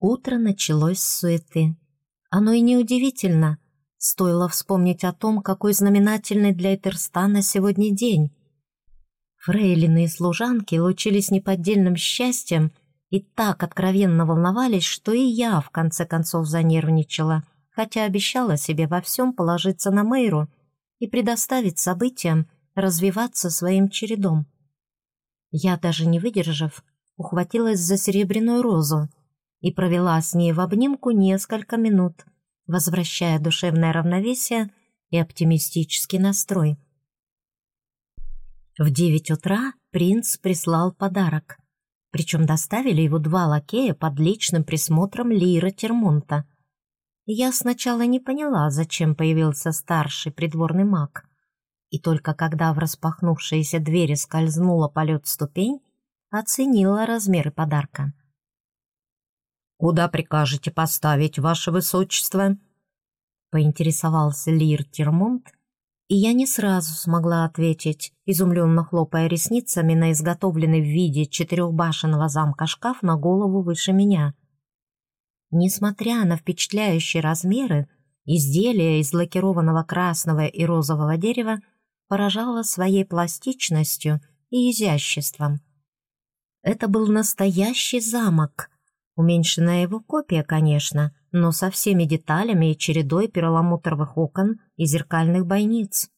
Утро началось с суеты. Оно и неудивительно. Стоило вспомнить о том, какой знаменательный для Этерстана сегодня день. Фрейлины и служанки лучились неподдельным счастьем и так откровенно волновались, что и я, в конце концов, занервничала, хотя обещала себе во всем положиться на Мэйру и предоставить событиям развиваться своим чередом. Я, даже не выдержав, ухватилась за серебряную розу и провела с ней в обнимку несколько минут, возвращая душевное равновесие и оптимистический настрой. В девять утра принц прислал подарок, причем доставили его два лакея под личным присмотром Лира Термонта. Я сначала не поняла, зачем появился старший придворный маг, и только когда в распахнувшиеся двери скользнула полет ступень, оценила размеры подарка. «Куда прикажете поставить, ваше высочество?» поинтересовался Лир Термонт, и я не сразу смогла ответить, изумленно хлопая ресницами на изготовленный в виде четырехбашенного замка шкаф на голову выше меня. Несмотря на впечатляющие размеры, изделие из лакированного красного и розового дерева поражало своей пластичностью и изяществом. Это был настоящий замок, уменьшенная его копия, конечно, но со всеми деталями и чередой перламутровых окон и зеркальных бойниц.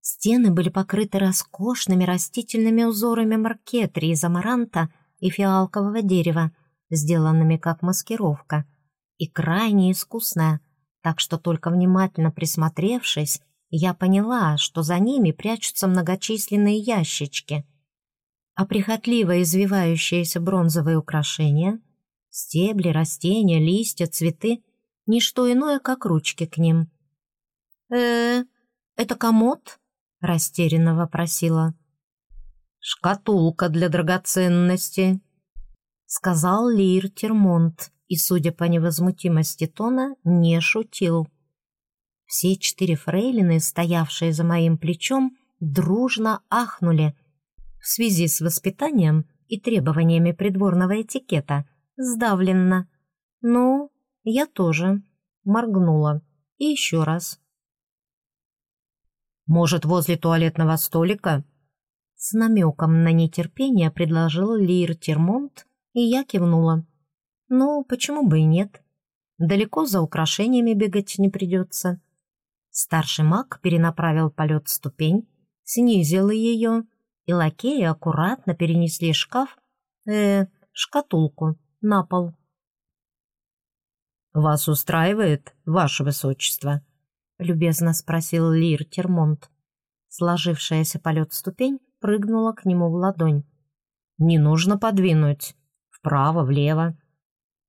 Стены были покрыты роскошными растительными узорами маркетри из амаранта и фиалкового дерева, сделанными как маскировка, и крайне искусная, так что только внимательно присмотревшись, я поняла, что за ними прячутся многочисленные ящички, а прихотливо извивающиеся бронзовые украшения — Стебли, растения, листья, цветы — ничто иное, как ручки к ним. э это комод?» — растерянно вопросила. «Шкатулка для драгоценности», — сказал Лир Термонт, и, судя по невозмутимости тона, не шутил. Все четыре фрейлины, стоявшие за моим плечом, дружно ахнули в связи с воспитанием и требованиями придворного этикета — сдавленно. «Ну, я тоже», — моргнула. «И еще раз». «Может, возле туалетного столика?» С намеком на нетерпение предложил Лир Термонт, и я кивнула. «Ну, почему бы и нет? Далеко за украшениями бегать не придется». Старший маг перенаправил полет ступень, снизил ее, и лакеи аккуратно перенесли шкаф, э, шкатулку на пол. «Вас устраивает, ваше высочество?» — любезно спросил Лир Термонт. Сложившаяся полет ступень прыгнула к нему в ладонь. «Не нужно подвинуть. Вправо, влево».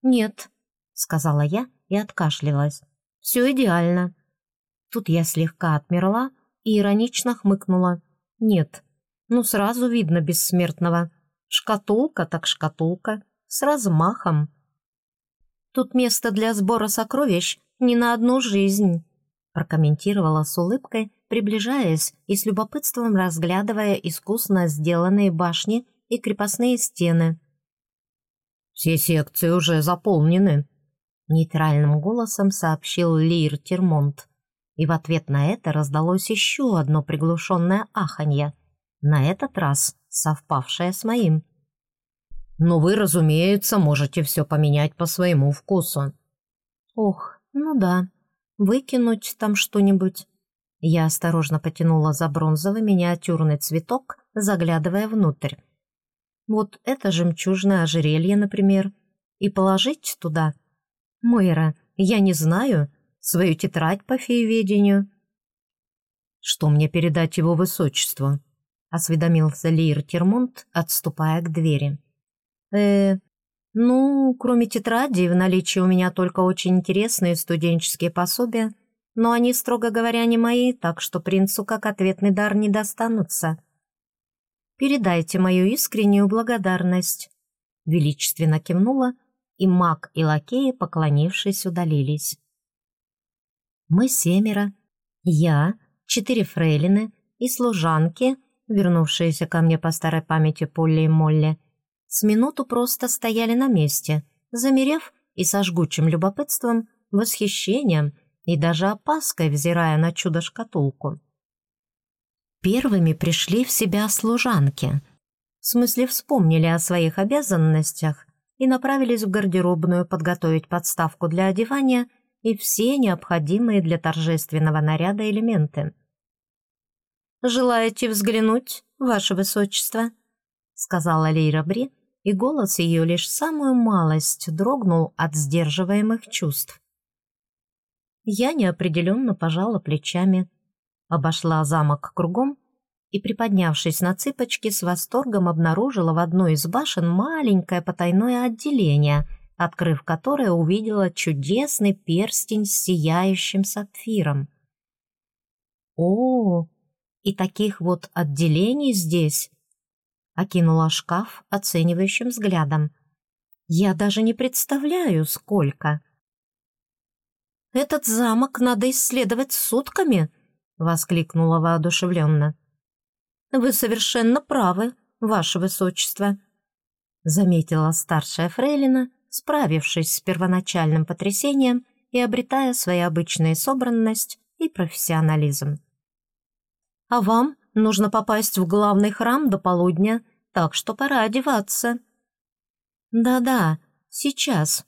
«Нет», — сказала я и откашлялась. «Все идеально». Тут я слегка отмерла и иронично хмыкнула. «Нет, ну сразу видно бессмертного. Шкатулка так шкатулка с размахом. «Тут место для сбора сокровищ не на одну жизнь», прокомментировала с улыбкой, приближаясь и с любопытством разглядывая искусно сделанные башни и крепостные стены. «Все секции уже заполнены», — нейтральным голосом сообщил Лир Термонт. И в ответ на это раздалось еще одно приглушенное аханье, на этот раз совпавшее с моим. Но вы, разумеется, можете все поменять по своему вкусу». «Ох, ну да, выкинуть там что-нибудь». Я осторожно потянула за бронзовый миниатюрный цветок, заглядывая внутрь. Вот это жемчужное ожерелье, например, и положить туда. Мойра, я не знаю, свою тетрадь по фееведению. «Что мне передать его высочеству?» — осведомился Лир Термонт, отступая к двери э ну, кроме тетради, в наличии у меня только очень интересные студенческие пособия, но они, строго говоря, не мои, так что принцу как ответный дар не достанутся. Передайте мою искреннюю благодарность». Величественно кивнула, и маг и лакеи, поклонившись, удалились. Мы семеро, я, четыре фрейлины и служанки, вернувшиеся ко мне по старой памяти Полли и Молли, с минуту просто стояли на месте, замерев и со жгучим любопытством, восхищением и даже опаской взирая на чудо-шкатулку. Первыми пришли в себя служанки. В смысле, вспомнили о своих обязанностях и направились в гардеробную подготовить подставку для одевания и все необходимые для торжественного наряда элементы. «Желаете взглянуть, ваше высочество?» — сказала Лейра Бри, и голос ее лишь самую малость дрогнул от сдерживаемых чувств. Я неопределенно пожала плечами, обошла замок кругом и, приподнявшись на цыпочки, с восторгом обнаружила в одной из башен маленькое потайное отделение, открыв которое увидела чудесный перстень с сияющим сапфиром. «О, и таких вот отделений здесь!» окинула шкаф оценивающим взглядом. «Я даже не представляю, сколько!» «Этот замок надо исследовать сутками!» — воскликнула воодушевленно. «Вы совершенно правы, ваше высочество», — заметила старшая фрейлина, справившись с первоначальным потрясением и обретая свою обычную собранность и профессионализм. «А вам нужно попасть в главный храм до полудня, так что пора одеваться». «Да-да, сейчас»,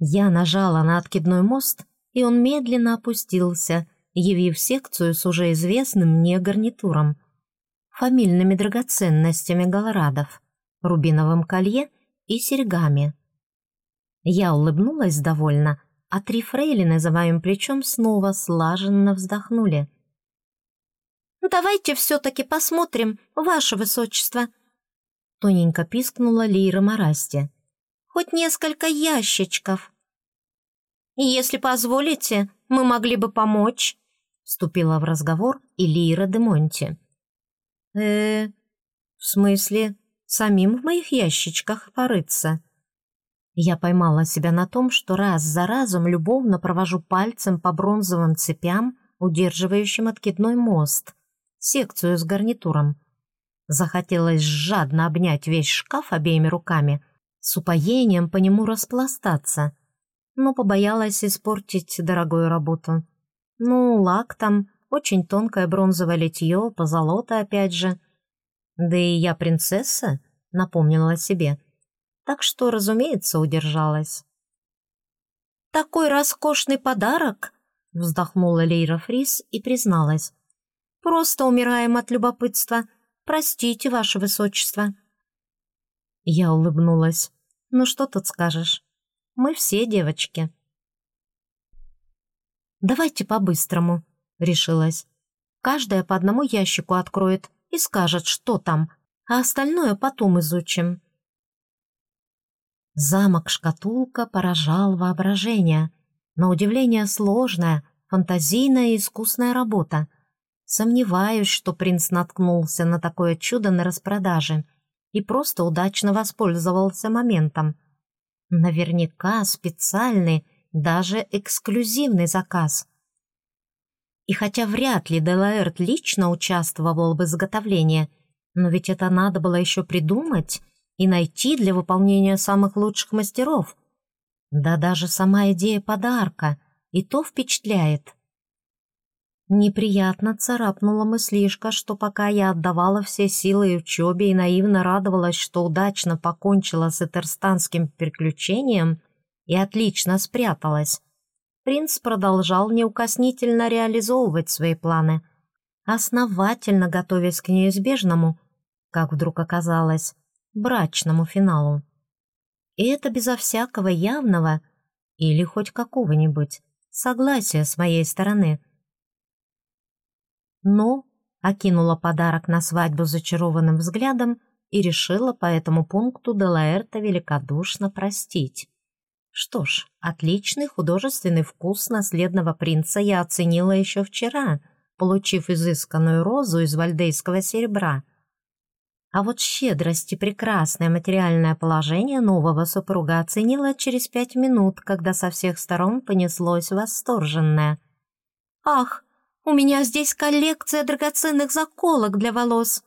я нажала на откидной мост, и он медленно опустился, явив секцию с уже известным мне гарнитуром, фамильными драгоценностями Галарадов, рубиновым колье и серьгами. Я улыбнулась довольно, а три фрейлины за моим плечом снова слаженно вздохнули. «Давайте все-таки посмотрим, ваше высочество!» Тоненько пискнула Лира Марасти хоть несколько ящичков. «Если позволите, мы могли бы помочь», — вступила в разговор Илира де Монти. э в смысле, самим в моих ящичках порыться?» Я поймала себя на том, что раз за разом любовно провожу пальцем по бронзовым цепям, удерживающим откидной мост, секцию с гарнитуром. Захотелось жадно обнять весь шкаф обеими руками, с упоением по нему распластаться, но побоялась испортить дорогую работу. Ну, лак там, очень тонкое бронзовое литье, позолота опять же. Да и я принцесса, напомнила себе, так что, разумеется, удержалась. «Такой роскошный подарок!» — вздохнула Лейра Фрис и призналась. «Просто умираем от любопытства. Простите, ваше высочество». Я улыбнулась. «Ну что тут скажешь? Мы все девочки». «Давайте по-быстрому», — решилась. «Каждая по одному ящику откроет и скажет, что там, а остальное потом изучим». Замок-шкатулка поражал воображение. На удивление сложная, фантазийная и искусная работа. Сомневаюсь, что принц наткнулся на такое чудо на распродаже — и просто удачно воспользовался моментом. Наверняка специальный, даже эксклюзивный заказ. И хотя вряд ли Делаэрт лично участвовал в изготовлении, но ведь это надо было еще придумать и найти для выполнения самых лучших мастеров. Да даже сама идея подарка и то впечатляет. Неприятно царапнула мыслишка, что пока я отдавала все силы учебе и наивно радовалась, что удачно покончила с этерстанским приключением и отлично спряталась, принц продолжал неукоснительно реализовывать свои планы, основательно готовясь к неизбежному, как вдруг оказалось, брачному финалу. И это безо всякого явного или хоть какого-нибудь согласия с моей стороны – но окинула подарок на свадьбу зачарованным взглядом и решила по этому пункту Делаэрта великодушно простить. Что ж, отличный художественный вкус наследного принца я оценила еще вчера, получив изысканную розу из вальдейского серебра. А вот щедрость и прекрасное материальное положение нового супруга оценила через пять минут, когда со всех сторон понеслось восторженное. «Ах, у меня здесь коллекция драгоценных заколок для волос.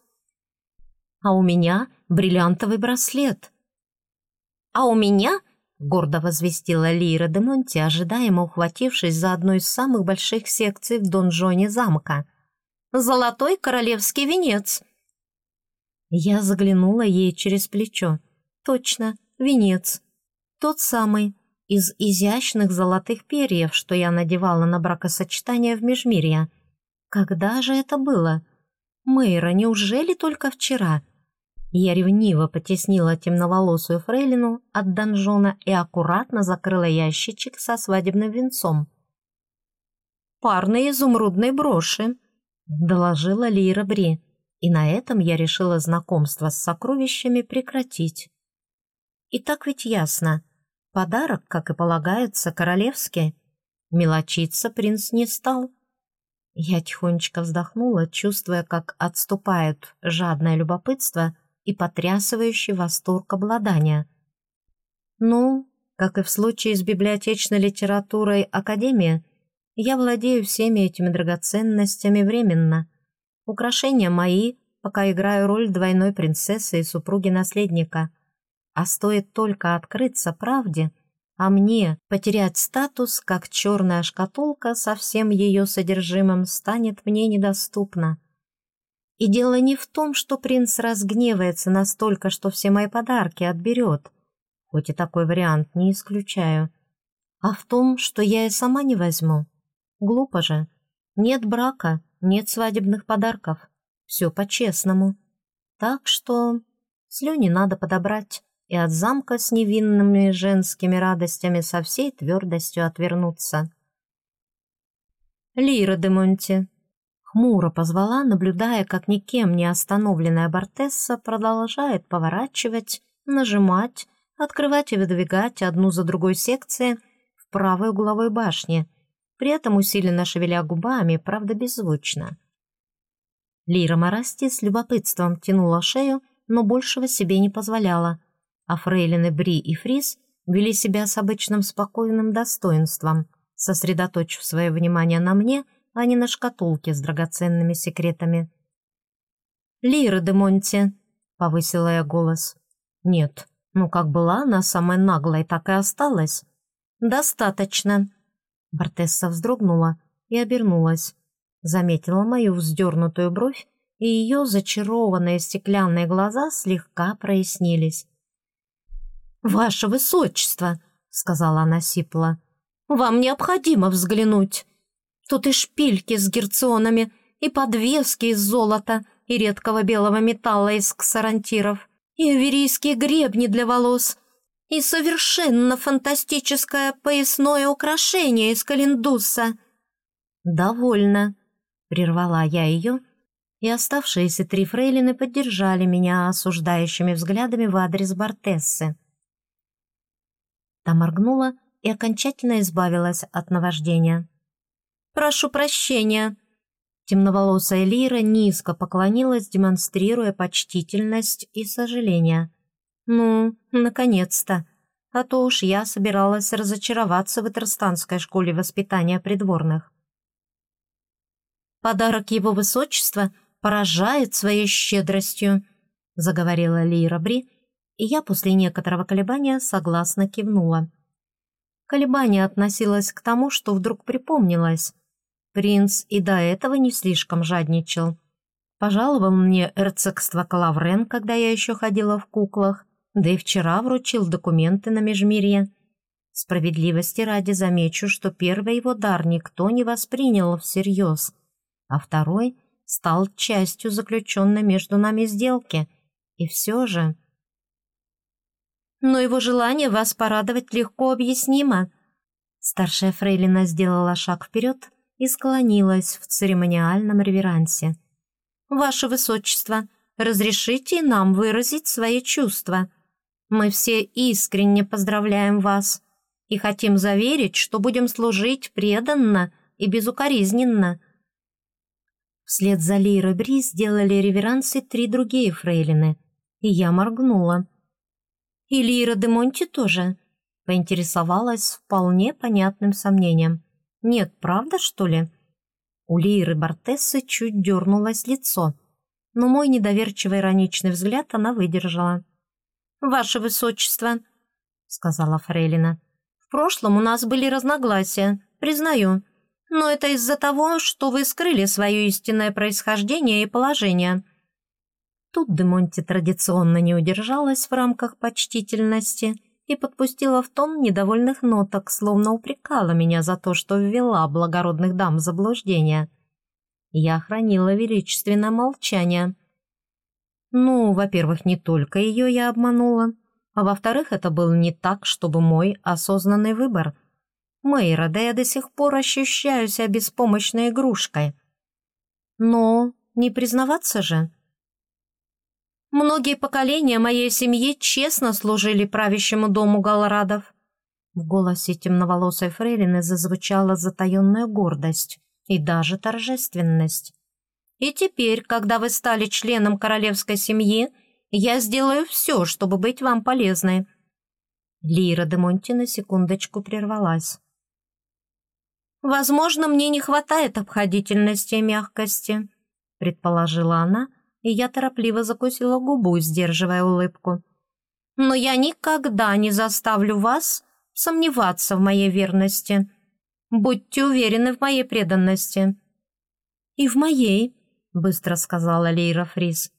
А у меня бриллиантовый браслет. «А у меня гордо возвестила Лира де Монти, ожидаемо ухватившись за одну из самых больших секций в донжоне замка. «Золотой королевский венец!» Я заглянула ей через плечо. «Точно, венец. Тот самый, из изящных золотых перьев, что я надевала на бракосочетание в Межмирье. Когда же это было? Мэйра, неужели только вчера?» Я ревниво потеснила темноволосую фрейлину от донжона и аккуратно закрыла ящичек со свадебным венцом. «Парные изумрудные броши», — доложила Лира Бри, и на этом я решила знакомство с сокровищами прекратить. И так ведь ясно. Подарок, как и полагается, королевский. Мелочиться принц не стал. Я тихонечко вздохнула, чувствуя, как отступает жадное любопытство и потрясывающий восторг обладания. Ну, как и в случае с библиотечной литературой Академии, я владею всеми этими драгоценностями временно. Украшения мои, пока играю роль двойной принцессы и супруги наследника. А стоит только открыться правде, а мне потерять статус, как черная шкатулка со всем ее содержимым станет мне недоступна. И дело не в том, что принц разгневается настолько, что все мои подарки отберет, хоть и такой вариант не исключаю, а в том, что я и сама не возьму. Глупо же. Нет брака, нет свадебных подарков. Все по-честному. Так что слюни надо подобрать и от замка с невинными женскими радостями со всей твердостью отвернуться. «Лира де Монти, Хмуро позвала, наблюдая, как никем не остановленная Бортесса продолжает поворачивать, нажимать, открывать и выдвигать одну за другой секции в правой угловой башне, при этом усиленно шевеля губами, правда беззвучно. Лира Марасти с любопытством тянула шею, но большего себе не позволяла, а фрейлины Бри и Фрис вели себя с обычным спокойным достоинством, сосредоточив свое внимание на мне — а не на шкатулке с драгоценными секретами. «Лира де Монти!» — повысила я голос. «Нет, ну как была она самой наглой, так и осталась». «Достаточно!» Бартесса вздрогнула и обернулась. Заметила мою вздернутую бровь, и ее зачарованные стеклянные глаза слегка прояснились. «Ваше Высочество!» — сказала она сипло. «Вам необходимо взглянуть!» Тут и шпильки с герционами, и подвески из золота, и редкого белого металла из ксарантиров, и аверийские гребни для волос, и совершенно фантастическое поясное украшение из календуса. «Довольно», — прервала я ее, и оставшиеся три фрейлины поддержали меня осуждающими взглядами в адрес Бортессы. Та моргнула и окончательно избавилась от наваждения. «Прошу прощения». Темноволосая Лира низко поклонилась, демонстрируя почтительность и сожаление. «Ну, наконец-то. А то уж я собиралась разочароваться в Этерстанской школе воспитания придворных». «Подарок его высочества поражает своей щедростью», — заговорила Лира Бри, и я после некоторого колебания согласно кивнула. Колебание относилось к тому, что вдруг припомнилось. Принц и до этого не слишком жадничал. Пожаловал мне эрцогство Калаврен, когда я еще ходила в куклах, да и вчера вручил документы на межмирье. Справедливости ради замечу, что первый его дар никто не воспринял всерьез, а второй стал частью заключенной между нами сделки. И все же... Но его желание вас порадовать легко объяснимо. Старшая фрейлина сделала шаг вперед, и склонилась в церемониальном реверансе. «Ваше Высочество, разрешите нам выразить свои чувства. Мы все искренне поздравляем вас и хотим заверить, что будем служить преданно и безукоризненно». Вслед за Лирой Бри сделали реверансы три другие фрейлины, и я моргнула. «И Лира де Монти тоже?» поинтересовалась вполне понятным сомнением. Нет, правда, что ли?» У Лиры Бортессы чуть дернулось лицо. но мой недоверчивый ироничный взгляд она выдержала. «Ваше Высочество», — сказала Фрейлина, — «в прошлом у нас были разногласия, признаю, но это из-за того, что вы скрыли свое истинное происхождение и положение». Тут Демонти традиционно не удержалась в рамках почтительности и подпустила в тон недовольных ноток, словно упрекала меня за то, что ввела благородных дам в заблуждение. Я хранила величественное молчание. Ну, во-первых, не только ее я обманула, а во-вторых, это был не так, чтобы мой осознанный выбор. Мэйра, да я до сих пор ощущаю себя беспомощной игрушкой. Но не признаваться же. Многие поколения моей семьи честно служили правящему дому Галрадов. В голосе темноволосой фрейлины зазвучала затаенная гордость и даже торжественность. И теперь, когда вы стали членом королевской семьи, я сделаю все, чтобы быть вам полезной». Лира де Монти на секундочку прервалась. «Возможно, мне не хватает обходительности и мягкости», предположила она, и я торопливо закусила губу, сдерживая улыбку. «Но я никогда не заставлю вас сомневаться в моей верности. Будьте уверены в моей преданности». «И в моей», — быстро сказала Лейра Фрис.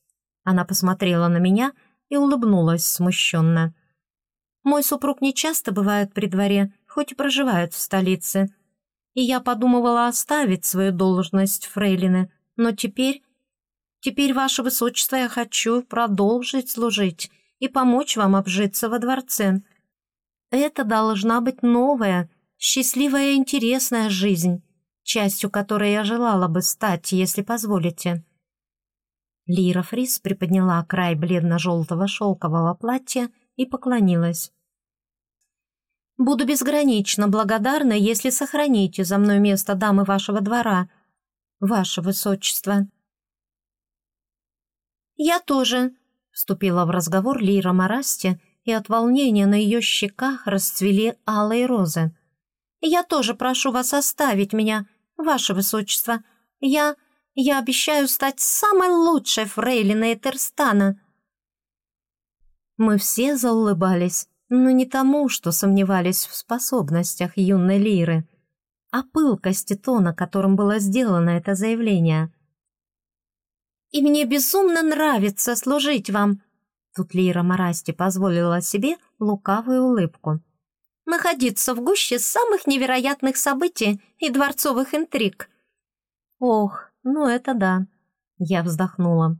Она посмотрела на меня и улыбнулась смущенно. «Мой супруг не часто бывает при дворе, хоть и проживает в столице. И я подумывала оставить свою должность фрейлины, но теперь... Теперь, ваше высочество, я хочу продолжить служить и помочь вам обжиться во дворце. Это должна быть новая, счастливая и интересная жизнь» частью которой я желала бы стать, если позволите». Лира Фрис приподняла край бледно-желтого шелкового платья и поклонилась. «Буду безгранично благодарна, если сохраните за мной место дамы вашего двора, ваше высочество». «Я тоже», — вступила в разговор Лира Марасти, и от волнения на ее щеках расцвели алые розы. «Я тоже прошу вас оставить меня «Ваше Высочество, я... я обещаю стать самой лучшей фрейлиной Этерстана». Мы все заулыбались, но не тому, что сомневались в способностях юной Лиры, а пылкости тона, которым было сделано это заявление. «И мне безумно нравится служить вам», Тут Лира Марасти позволила себе лукавую улыбку находиться в гуще самых невероятных событий и дворцовых интриг. Ох, ну это да, я вздохнула.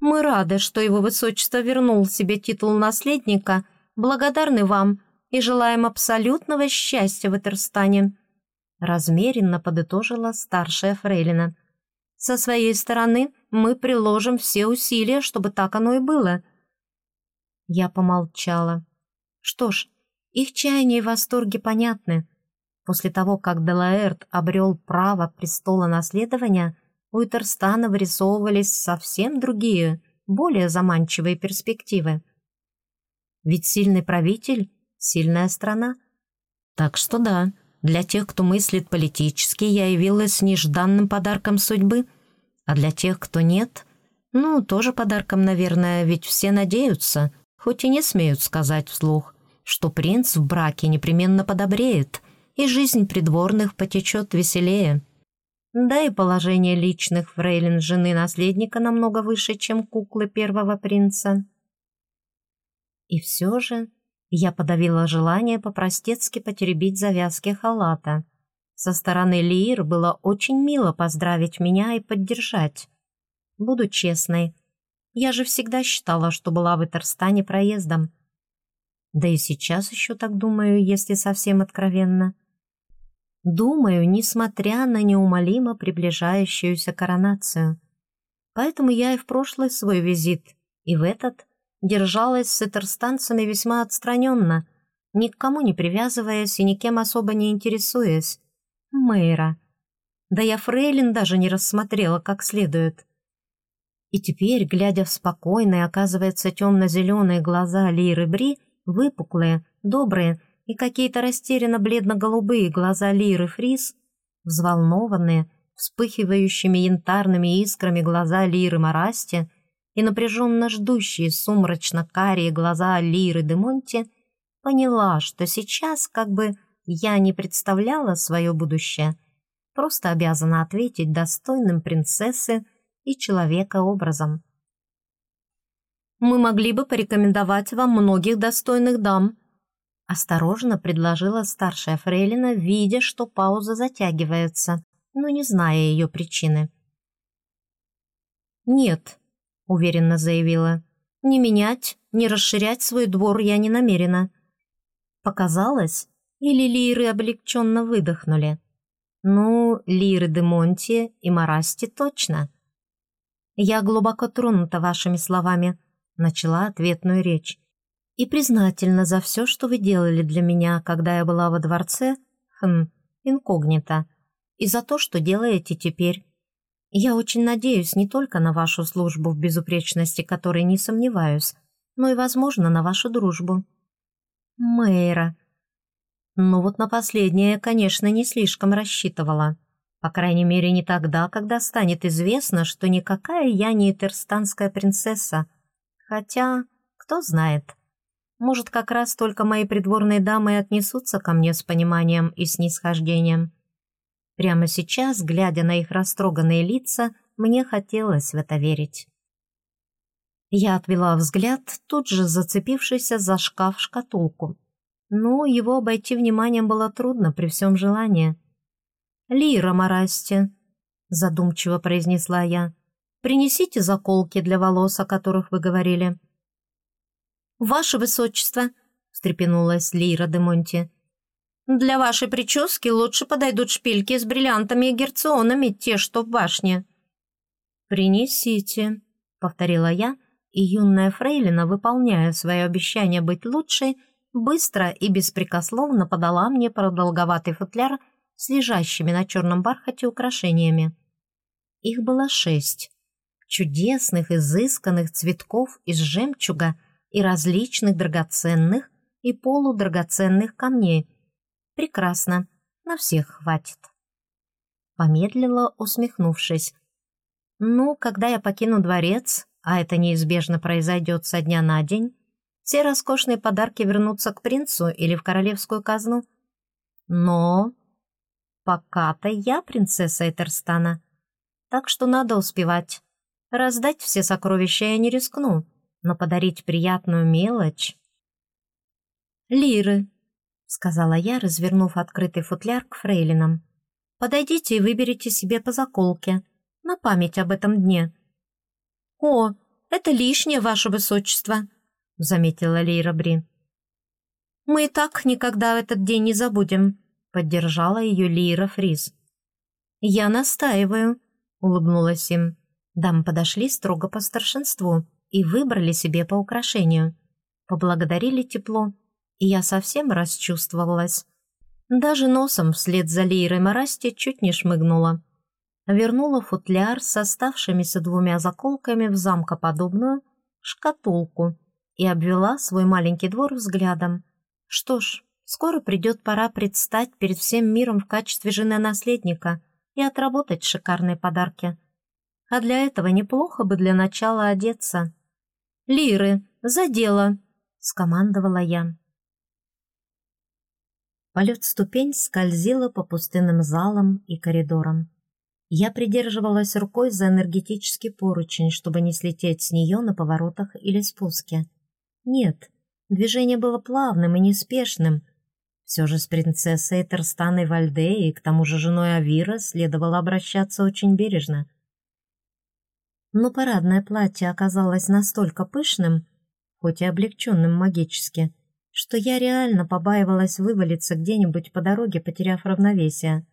Мы рады, что его высочество вернул себе титул наследника, благодарны вам и желаем абсолютного счастья в Этерстане. Размеренно подытожила старшая фрейлина. Со своей стороны мы приложим все усилия, чтобы так оно и было. Я помолчала. Что ж, их чаяния и восторги понятны. После того, как Делаэрт обрел право престола наследования, у Итерстана вырисовывались совсем другие, более заманчивые перспективы. Ведь сильный правитель — сильная страна. Так что да, для тех, кто мыслит политически, я явилась нежданным подарком судьбы, а для тех, кто нет, ну, тоже подарком, наверное, ведь все надеются — хоть и не смеют сказать вслух, что принц в браке непременно подобреет, и жизнь придворных потечет веселее. Да и положение личных фрейлин жены наследника намного выше, чем куклы первого принца. И все же я подавила желание по-простецки потеребить завязки халата. Со стороны Лиир было очень мило поздравить меня и поддержать. Буду честной, я же всегда считала, что была в Этерстане проездом. Да и сейчас еще так думаю, если совсем откровенно. Думаю, несмотря на неумолимо приближающуюся коронацию. Поэтому я и в прошлый свой визит, и в этот держалась с этерстанцами весьма отстраненно, ни к кому не привязываясь и никем особо не интересуясь. Мэйра. Да я Фрейлин даже не рассмотрела как следует. И теперь, глядя в спокойные, оказывается, темно-зеленые глаза Лиры Бри, выпуклые, добрые и какие-то растерянно бледно-голубые глаза Лиры Фрис, взволнованные, вспыхивающими янтарными искрами глаза Лиры Марасти и напряженно ждущие сумрачно-карие глаза Лиры де Монти, поняла, что сейчас как бы я не представляла свое будущее, просто обязана ответить достойным принцессы и человека образом. «Мы могли бы порекомендовать вам многих достойных дам», осторожно предложила старшая фрейлина, видя, что пауза затягивается, но не зная ее причины. «Нет», — уверенно заявила, — «не менять, не расширять свой двор я не намерена». Показалось, или лиры облегченно выдохнули? Ну, лиры де Монти и Марасти точно. «Я глубоко тронута вашими словами», — начала ответную речь. «И признательна за все, что вы делали для меня, когда я была во дворце, хм, инкогнито, и за то, что делаете теперь. Я очень надеюсь не только на вашу службу в безупречности, которой не сомневаюсь, но и, возможно, на вашу дружбу». «Мэйра», но вот на последнее конечно, не слишком рассчитывала. По крайней мере, не тогда, когда станет известно, что никакая я не этерстанская принцесса. Хотя, кто знает, может, как раз только мои придворные дамы отнесутся ко мне с пониманием и снисхождением. Прямо сейчас, глядя на их растроганные лица, мне хотелось в это верить. Я отвела взгляд, тут же зацепившийся за шкаф-шкатулку. Но его обойти вниманием было трудно при всем желании. «Лира Марасти», — задумчиво произнесла я, — «принесите заколки для волос, о которых вы говорили». «Ваше Высочество», — встрепенулась Лира де Монти, — «для вашей прически лучше подойдут шпильки с бриллиантами и герционами, те, что в башне». «Принесите», — повторила я, и юная фрейлина, выполняя свое обещание быть лучшей, — быстро и беспрекословно подала мне продолговатый футляр с лежащими на черном бархате украшениями. Их было шесть. Чудесных, изысканных цветков из жемчуга и различных драгоценных и полудрагоценных камней. Прекрасно, на всех хватит. Помедлила, усмехнувшись. Ну, когда я покину дворец, а это неизбежно произойдет со дня на день, все роскошные подарки вернутся к принцу или в королевскую казну. Но пока-то я принцесса Этерстана, так что надо успевать. Раздать все сокровища я не рискну, но подарить приятную мелочь... «Лиры», — сказала я, развернув открытый футляр к фрейлинам. «Подойдите и выберите себе по заколке, на память об этом дне». «О, это лишнее, ваше высочество», заметила Лейра Бри. «Мы и так никогда этот день не забудем», — поддержала ее Лейра Фриз. «Я настаиваю», — улыбнулась им. Дамы подошли строго по старшинству и выбрали себе по украшению. Поблагодарили тепло, и я совсем расчувствовалась. Даже носом вслед за Лейрой Марасти чуть не шмыгнула. Вернула футляр с оставшимися двумя заколками в замкоподобную шкатулку и обвела свой маленький двор взглядом. Что ж, скоро придет пора предстать перед всем миром в качестве жены-наследника и отработать шикарные подарки. А для этого неплохо бы для начала одеться. «Лиры, за дело!» — скомандовала я. Полет-ступень скользила по пустынным залам и коридорам. Я придерживалась рукой за энергетический поручень, чтобы не слететь с нее на поворотах или спуске. Нет, движение было плавным и неспешным. Все же с принцессой Терстаной Вальде и к тому же женой Авира следовало обращаться очень бережно. Но парадное платье оказалось настолько пышным, хоть и облегченным магически, что я реально побаивалась вывалиться где-нибудь по дороге, потеряв равновесие.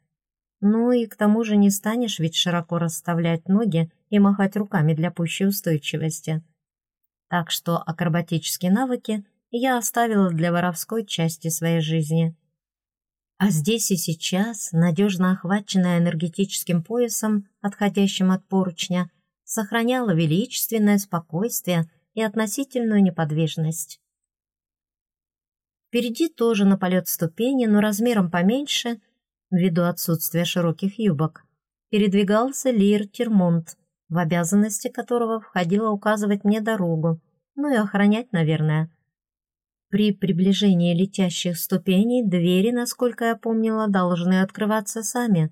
Ну и к тому же не станешь ведь широко расставлять ноги и махать руками для пущей устойчивости так что акробатические навыки я оставила для воровской части своей жизни. А здесь и сейчас, надежно охваченная энергетическим поясом, отходящим от поручня, сохраняла величественное спокойствие и относительную неподвижность. Впереди тоже на полет ступени, но размером поменьше, ввиду отсутствия широких юбок, передвигался Лир Термонт, в обязанности которого входило указывать мне дорогу, ну и охранять, наверное. При приближении летящих ступеней двери, насколько я помнила, должны открываться сами.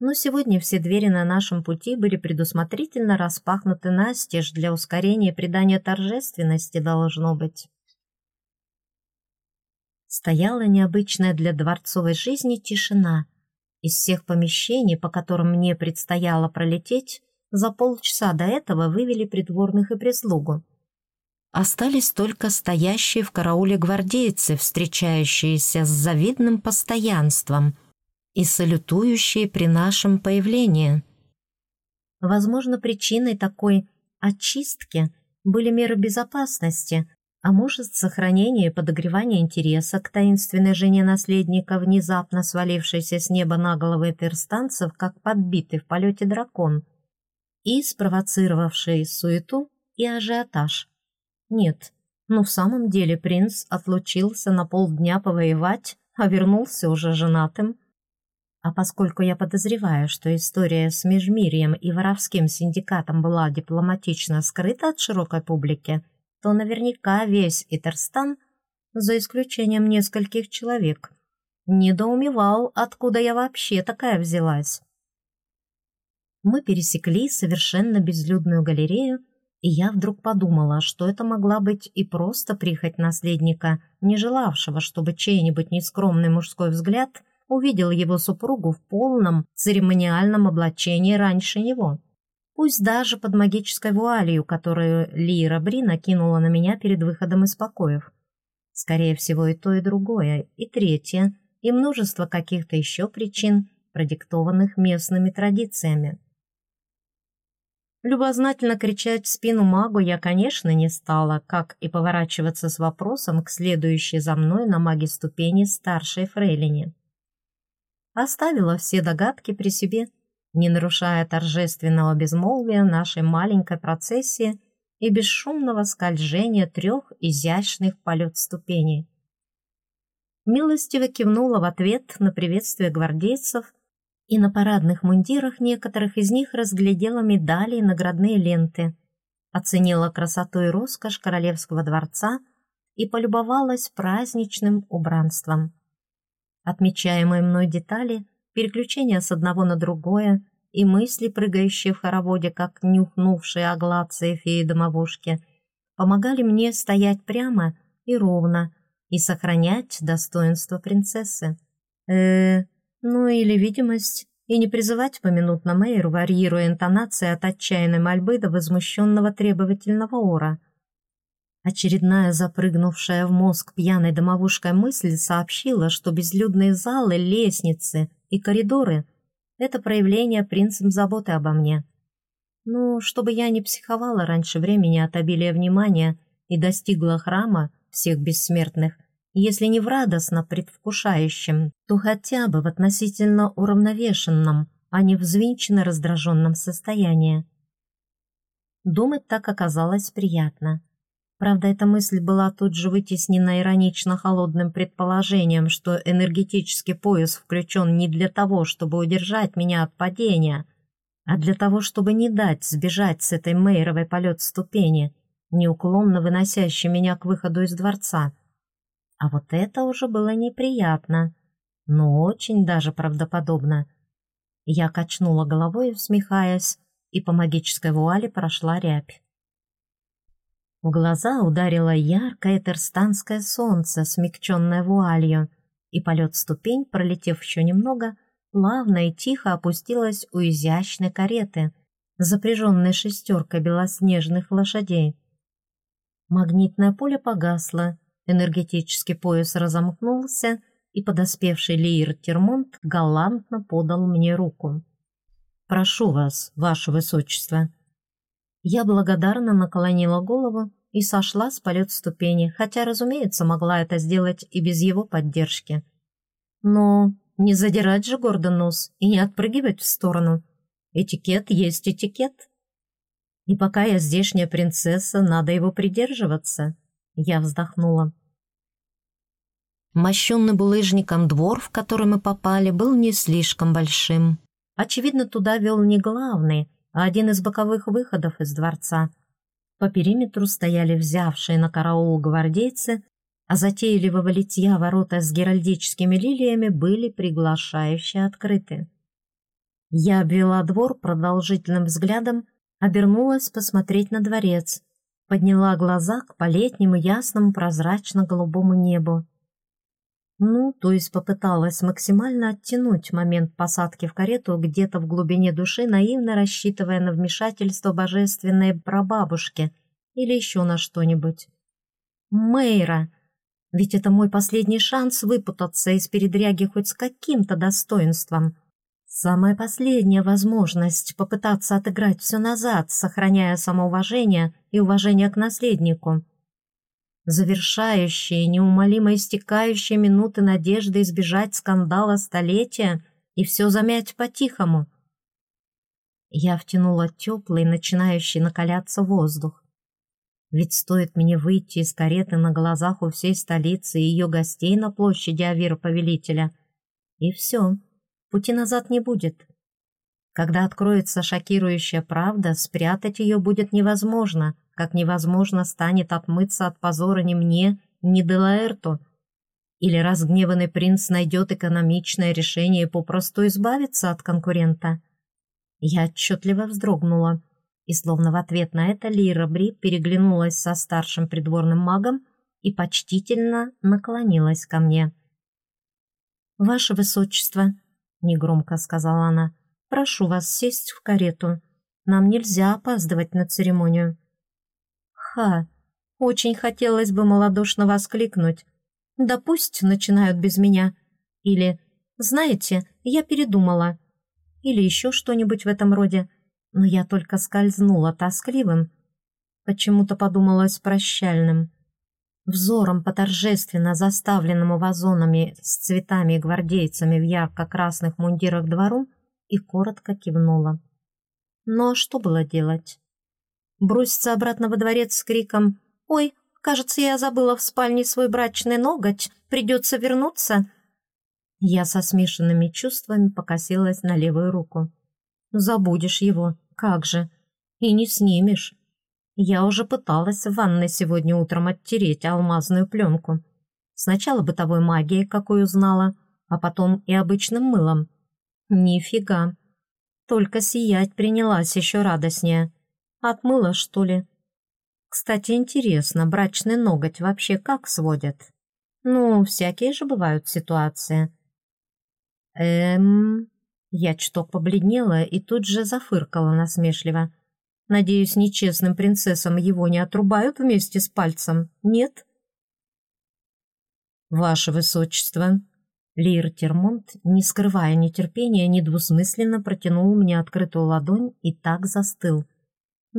Но сегодня все двери на нашем пути были предусмотрительно распахнуты настежь для ускорения придания торжественности должно быть. Стояла необычная для дворцовой жизни тишина. Из всех помещений, по которым мне предстояло пролететь, за полчаса до этого вывели придворных и прислугу. Остались только стоящие в карауле гвардейцы, встречающиеся с завидным постоянством и салютующие при нашем появлении. Возможно, причиной такой очистки были меры безопасности, а может, сохранение и подогревание интереса к таинственной жене наследника, внезапно свалившейся с неба на головы терстанцев, как подбитый в полете дракон, и спровоцировавший суету и ажиотаж. Нет, но в самом деле принц отлучился на полдня повоевать, а вернулся уже женатым. А поскольку я подозреваю, что история с Межмирием и воровским синдикатом была дипломатично скрыта от широкой публики, то наверняка весь Итерстан, за исключением нескольких человек, недоумевал, откуда я вообще такая взялась. Мы пересекли совершенно безлюдную галерею и я вдруг подумала, что это могла быть и просто прихоть наследника, не желавшего, чтобы чей-нибудь нескромный мужской взгляд увидел его супругу в полном церемониальном облачении раньше него. Пусть даже под магической вуалью, которую Лира Бри накинула на меня перед выходом из покоев. Скорее всего, и то, и другое, и третье, и множество каких-то еще причин, продиктованных местными традициями. Любознательно кричать в спину магу я, конечно, не стала, как и поворачиваться с вопросом к следующей за мной на маге ступени старшей фрейлине. Оставила все догадки при себе, не нарушая торжественного безмолвия нашей маленькой процессии и бесшумного скольжения трех изящных полет ступеней. Милостиво кивнула в ответ на приветствие гвардейцев и на парадных мундирах некоторых из них разглядела медали и наградные ленты, оценила красоту и роскошь королевского дворца и полюбовалась праздничным убранством. Отмечаемые мной детали, переключения с одного на другое и мысли, прыгающие в хороводе, как нюхнувшие огладцые феи-домовушки, помогали мне стоять прямо и ровно и сохранять достоинство принцессы. э ну или видимость, и не призывать поминутно Мэйр, варьируя интонации от отчаянной мольбы до возмущенного требовательного ора. Очередная запрыгнувшая в мозг пьяной домовушкой мысль сообщила, что безлюдные залы, лестницы и коридоры — это проявление принцем заботы обо мне. Ну, чтобы я не психовала раньше времени от обилия внимания и достигла храма всех бессмертных — если не в радостно предвкушающем, то хотя бы в относительно уравновешенном, а не взвинченно раздраженном состоянии. Думать так оказалось приятно. Правда, эта мысль была тут же вытеснена иронично холодным предположением, что энергетический пояс включен не для того, чтобы удержать меня от падения, а для того, чтобы не дать сбежать с этой мейровой полет ступени, неуклонно выносящей меня к выходу из дворца. А вот это уже было неприятно, но очень даже правдоподобно. Я качнула головой, усмехаясь, и по магической вуале прошла рябь. В глаза ударило яркое терстанское солнце, смягченное вуалью, и полет ступень, пролетев еще немного, плавно и тихо опустилась у изящной кареты, запряженной шестеркой белоснежных лошадей. Магнитное поле погасло, Энергетический пояс разомкнулся, и подоспевший Лиир Термонт галантно подал мне руку. «Прошу вас, ваше высочество». Я благодарно наклонила голову и сошла с полет ступени, хотя, разумеется, могла это сделать и без его поддержки. Но не задирать же гордо нос и не отпрыгивать в сторону. Этикет есть этикет. И пока я здешняя принцесса, надо его придерживаться. Я вздохнула. Мощенный булыжником двор, в который мы попали, был не слишком большим. Очевидно, туда вел не главный, а один из боковых выходов из дворца. По периметру стояли взявшие на караул гвардейцы, а затейливого литья ворота с геральдическими лилиями были приглашающе открыты. Я обвела двор продолжительным взглядом, обернулась посмотреть на дворец, подняла глаза к по-летнему ясному прозрачно-голубому небу. Ну, то есть попыталась максимально оттянуть момент посадки в карету где-то в глубине души, наивно рассчитывая на вмешательство божественной прабабушки или еще на что-нибудь. Мэйра! Ведь это мой последний шанс выпутаться из передряги хоть с каким-то достоинством. Самая последняя возможность попытаться отыграть все назад, сохраняя самоуважение и уважение к наследнику завершающие, неумолимо истекающие минуты надежды избежать скандала столетия и все замять по-тихому. Я втянула теплый, начинающий накаляться воздух. Ведь стоит мне выйти из кареты на глазах у всей столицы и ее гостей на площади Авира Повелителя, и все, пути назад не будет. Когда откроется шокирующая правда, спрятать ее будет невозможно — как невозможно станет отмыться от позора ни мне, ни Делаэрту. Или разгневанный принц найдет экономичное решение попросту избавиться от конкурента. Я отчетливо вздрогнула, и словно в ответ на это Лира Бри переглянулась со старшим придворным магом и почтительно наклонилась ко мне. «Ваше Высочество», — негромко сказала она, — «прошу вас сесть в карету. Нам нельзя опаздывать на церемонию». Ха! Очень хотелось бы малодушно воскликнуть. Да пусть начинают без меня. Или «Знаете, я передумала». Или еще что-нибудь в этом роде. Но я только скользнула тоскливым. Почему-то подумалось прощальным. Взором по торжественно заставленному вазонами с цветами и гвардейцами в ярко-красных мундирах двору и коротко кивнула. Но что было делать? Броситься обратно во дворец с криком «Ой, кажется, я забыла в спальне свой брачный ноготь, придется вернуться». Я со смешанными чувствами покосилась на левую руку. «Забудешь его, как же, и не снимешь». Я уже пыталась в ванной сегодня утром оттереть алмазную пленку. Сначала бытовой магией, какую знала, а потом и обычным мылом. Нифига. Только сиять принялась еще радостнее. Отмыла, что ли? Кстати, интересно, брачный ноготь вообще как сводят? Ну, всякие же бывают ситуации. Эм... Я чуток побледнела и тут же зафыркала насмешливо. Надеюсь, нечестным принцессам его не отрубают вместе с пальцем, нет? Ваше Высочество, Лир Термонт, не скрывая нетерпения, недвусмысленно протянул мне открытую ладонь и так застыл —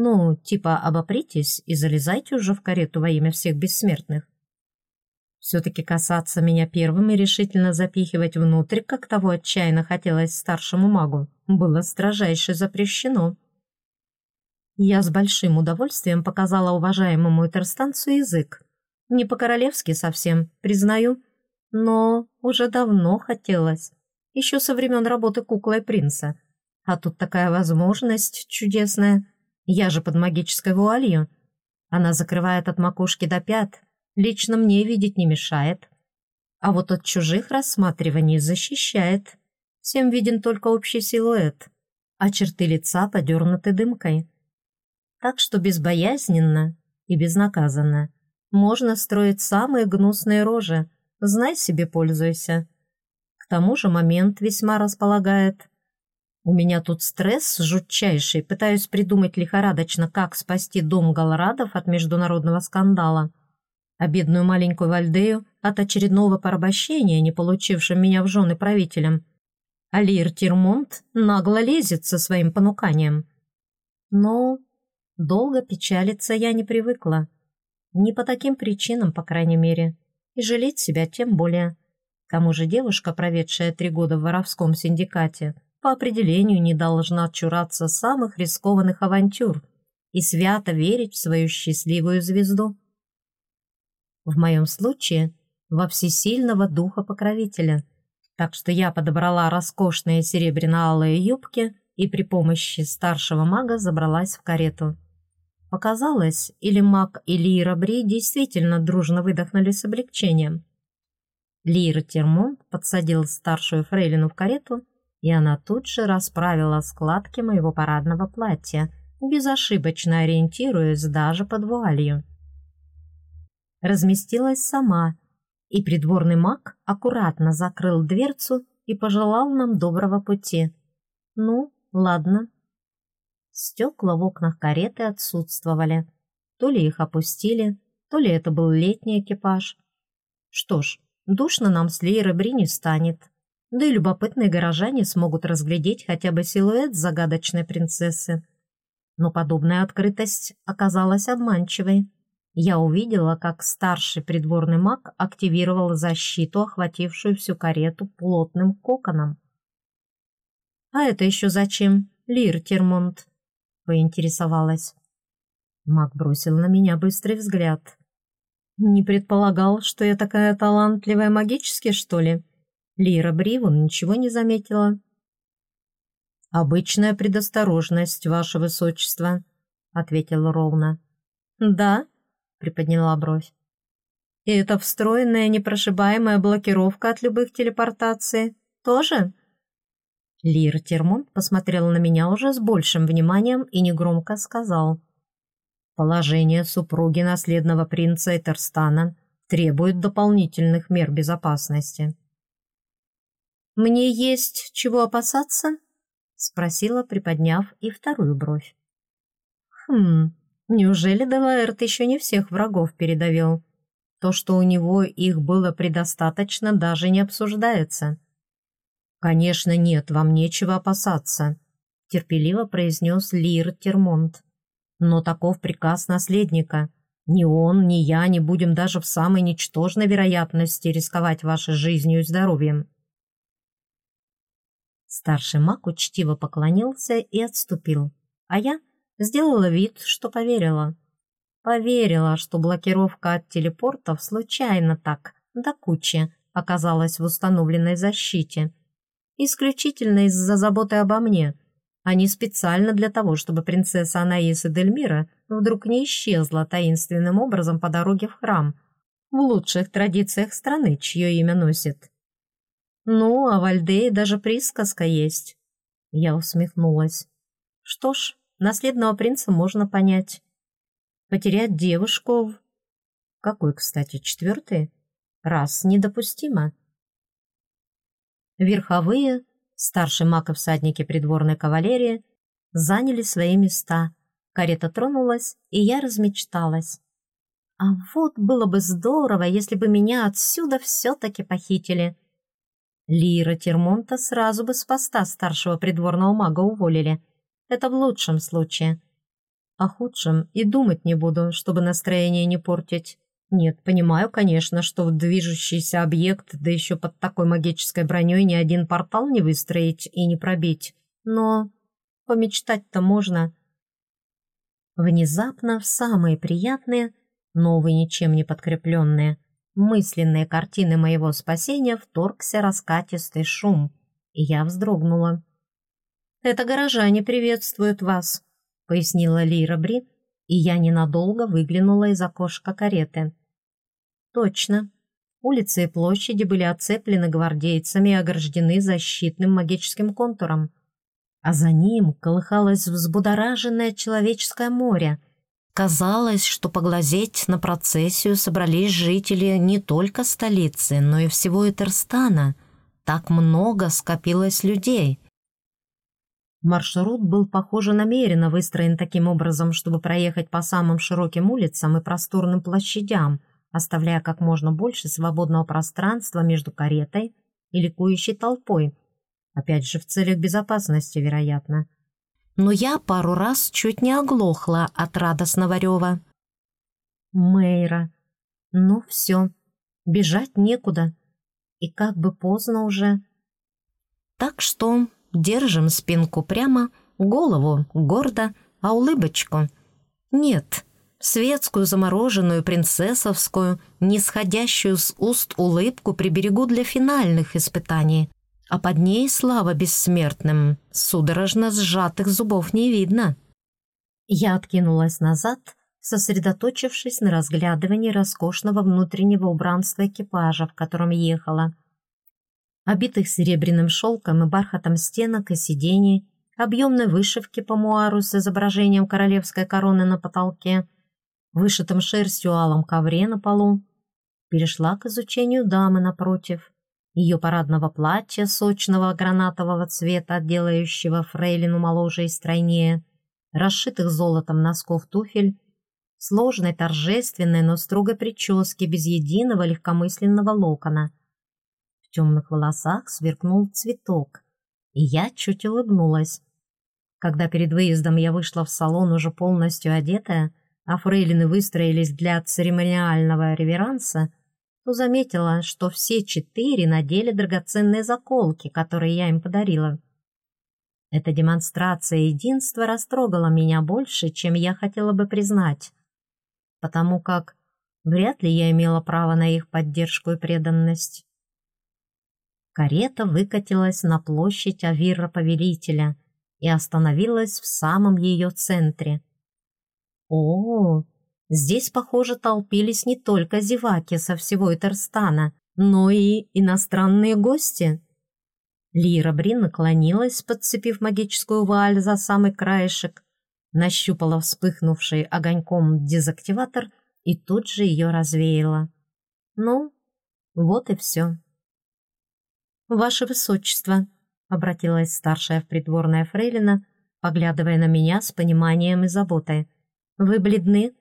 ну, типа обопритесь и залезайте уже в карету во имя всех бессмертных. Все-таки касаться меня первым и решительно запихивать внутрь, как того отчаянно хотелось старшему магу, было строжайше запрещено. Я с большим удовольствием показала уважаемому Этерстанцу язык. Не по-королевски совсем, признаю, но уже давно хотелось, еще со времен работы куклой принца. А тут такая возможность чудесная — я же под магической вуалью. Она закрывает от макушки до пят, лично мне видеть не мешает. А вот от чужих рассматриваний защищает. Всем виден только общий силуэт, а черты лица подернуты дымкой. Так что безбоязненно и безнаказанно можно строить самые гнусные рожи, знай себе пользуйся. К тому же момент весьма располагает. У меня тут стресс жутчайший, пытаюсь придумать лихорадочно, как спасти дом Галрадов от международного скандала, а бедную маленькую Вальдею от очередного порабощения, не получившим меня в жены правителем. Алир Тирмонт нагло лезет со своим понуканием. Но долго печалиться я не привыкла. Не по таким причинам, по крайней мере. И жалеть себя тем более. К тому же девушка, проведшая три года в воровском синдикате, по определению не должна чураться самых рискованных авантюр и свято верить в свою счастливую звезду. В моем случае во всесильного духа покровителя, Так что я подобрала роскошные серебряно-алые юбки и при помощи старшего мага забралась в карету. Показалось, или маг, или Лира Бри действительно дружно выдохнули с облегчением. Лира Термонт подсадил старшую фрейлину в карету, и она тут же расправила складки моего парадного платья, безошибочно ориентируясь даже под вуалью. Разместилась сама, и придворный маг аккуратно закрыл дверцу и пожелал нам доброго пути. Ну, ладно. Стекла в окнах кареты отсутствовали. То ли их опустили, то ли это был летний экипаж. Что ж, душно нам с Лейрой Бри не станет. Да и любопытные горожане смогут разглядеть хотя бы силуэт загадочной принцессы. Но подобная открытость оказалась обманчивой. Я увидела, как старший придворный маг активировал защиту, охватившую всю карету плотным коконом. «А это еще зачем, Лир Термонт?» — поинтересовалась. Маг бросил на меня быстрый взгляд. «Не предполагал, что я такая талантливая магически, что ли?» Лира Бривун ничего не заметила. «Обычная предосторожность, ваше высочество», — ответила ровно. «Да?» — приподняла бровь. «И это встроенная непрошибаемая блокировка от любых телепортаций тоже?» Лир Термонт посмотрел на меня уже с большим вниманием и негромко сказал. «Положение супруги наследного принца Этерстана требует дополнительных мер безопасности». «Мне есть чего опасаться?» — спросила, приподняв и вторую бровь. «Хм, неужели Делаэрт еще не всех врагов передавил? То, что у него их было предостаточно, даже не обсуждается». «Конечно нет, вам нечего опасаться», — терпеливо произнес Лир Термонт. «Но таков приказ наследника. Ни он, ни я не будем даже в самой ничтожной вероятности рисковать вашей жизнью и здоровьем». Старший маг учтиво поклонился и отступил, а я сделала вид, что поверила. Поверила, что блокировка от телепортов случайно так, до кучи, оказалась в установленной защите. Исключительно из-за заботы обо мне, а не специально для того, чтобы принцесса Анаиса Дельмира вдруг не исчезла таинственным образом по дороге в храм, в лучших традициях страны, чье имя носит. «Ну, а в Альдее даже присказка есть». Я усмехнулась. «Что ж, наследного принца можно понять. Потерять девушку...» «Какой, кстати, четвертый?» «Раз недопустимо». Верховые, старший маг и всадники придворной кавалерии, заняли свои места. Карета тронулась, и я размечталась. А вот было бы здорово, если бы меня отсюда все-таки похитили. Лира Термонта сразу бы с поста старшего придворного мага уволили. Это в лучшем случае. О худшем и думать не буду, чтобы настроение не портить. Нет, понимаю, конечно, что в движущийся объект, да еще под такой магической броней ни один портал не выстроить и не пробить. Но помечтать-то можно. Внезапно в самые приятные, новые ничем не подкрепленные – мысленные картины моего спасения вторгся раскатистый шум, и я вздрогнула. «Это горожане приветствуют вас», — пояснила Лира Бри, и я ненадолго выглянула из окошка кареты. «Точно. Улицы и площади были оцеплены гвардейцами и ограждены защитным магическим контуром. А за ним колыхалось взбудораженное человеческое море — Казалось, что поглазеть на процессию собрались жители не только столицы, но и всего Этерстана. Так много скопилось людей. Маршрут был, похоже, намеренно выстроен таким образом, чтобы проехать по самым широким улицам и просторным площадям, оставляя как можно больше свободного пространства между каретой и ликующей толпой. Опять же, в целях безопасности, вероятно но я пару раз чуть не оглохла от радостного рева. Мэйра. Ну все, бежать некуда. И как бы поздно уже. Так что держим спинку прямо, голову гордо, а улыбочку. Нет, светскую, замороженную, принцессовскую, нисходящую с уст улыбку приберегу для финальных испытаний, а под ней слава бессмертным, судорожно сжатых зубов не видно. Я откинулась назад, сосредоточившись на разглядывании роскошного внутреннего убранства экипажа, в котором ехала. Обитых серебряным шелком и бархатом стенок и сидений, объемной вышивки по муару с изображением королевской короны на потолке, вышитым шерстью алом ковре на полу, перешла к изучению дамы напротив, ее парадного платья сочного гранатового цвета, делающего фрейлину моложе и стройнее, расшитых золотом носков туфель, сложной, торжественной, но строгой прически без единого легкомысленного локона. В темных волосах сверкнул цветок, и я чуть улыбнулась. Когда перед выездом я вышла в салон уже полностью одетая, а фрейлины выстроились для церемониального реверанса, то заметила, что все четыре надели драгоценные заколки, которые я им подарила. Эта демонстрация единства растрогала меня больше, чем я хотела бы признать потому как вряд ли я имела право на их поддержку и преданность. Карета выкатилась на площадь Авира-повелителя и остановилась в самом ее центре. О, здесь, похоже, толпились не только зеваки со всего Этерстана, но и иностранные гости. Лира Брин наклонилась, подцепив магическую вуаль за самый краешек, нащупала вспыхнувший огоньком дезактиватор и тут же ее развеяла. Ну, вот и все. «Ваше Высочество», — обратилась старшая в придворная фрейлина, поглядывая на меня с пониманием и заботой. «Вы бледны?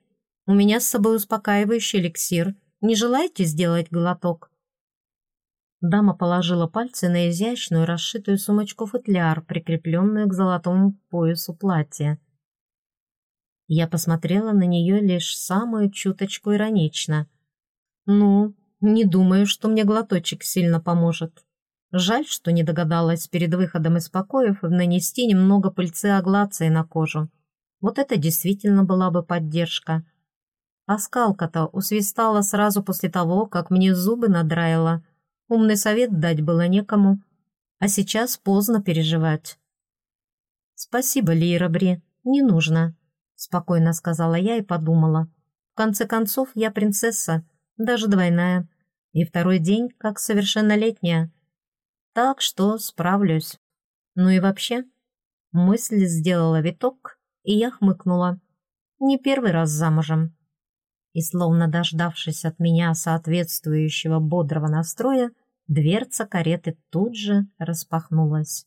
У меня с собой успокаивающий эликсир. Не желаете сделать глоток?» Дама положила пальцы на изящную расшитую сумочку-футляр, прикрепленную к золотому поясу платья. Я посмотрела на нее лишь самую чуточку иронично. «Ну, не думаю, что мне глоточек сильно поможет. Жаль, что не догадалась перед выходом из покоев нанести немного пыльцы аглации на кожу. Вот это действительно была бы поддержка. А скалка-то усвистала сразу после того, как мне зубы надраила. Умный совет дать было некому. А сейчас поздно переживать». «Спасибо, Лира Бри, не нужно», спокойно сказала я и подумала. В конце концов, я принцесса, даже двойная, и второй день как совершеннолетняя. Так что справлюсь. Ну и вообще, мысль сделала виток, и я хмыкнула. Не первый раз замужем. И словно дождавшись от меня соответствующего бодрого настроя, дверца кареты тут же распахнулась.